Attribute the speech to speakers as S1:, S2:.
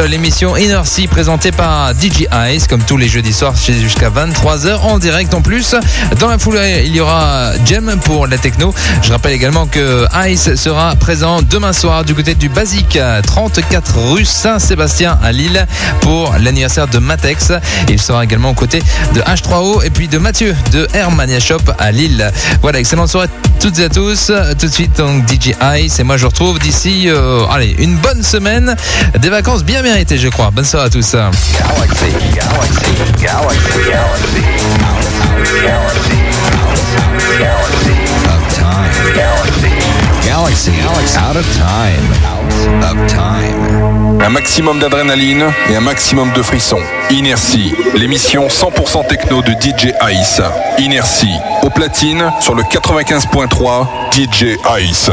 S1: L'émission Inercy présentée par DJ Ice comme tous les jeudis soirs jusqu'à 23h en direct en plus. Dans la foulée, il y aura Jem pour la techno. Je rappelle également que Ice sera présent demain soir du côté du Basique 34 rue Saint-Sébastien à Lille pour l'anniversaire de Matex. Il sera également aux côtés de H3O et puis de Mathieu de Hermania Shop à Lille. Voilà, excellente soirée toutes et à tous. Tout de suite donc DJ Ice et moi je retrouve d'ici euh, allez, une bonne semaine des vacances bien mérité, je crois. Bonne soirée à tous.
S2: Un maximum d'adrénaline et un maximum de frissons. Inertie, l'émission 100% techno de DJ Ice. Inertie, au platine sur le 95.3 DJ Ice.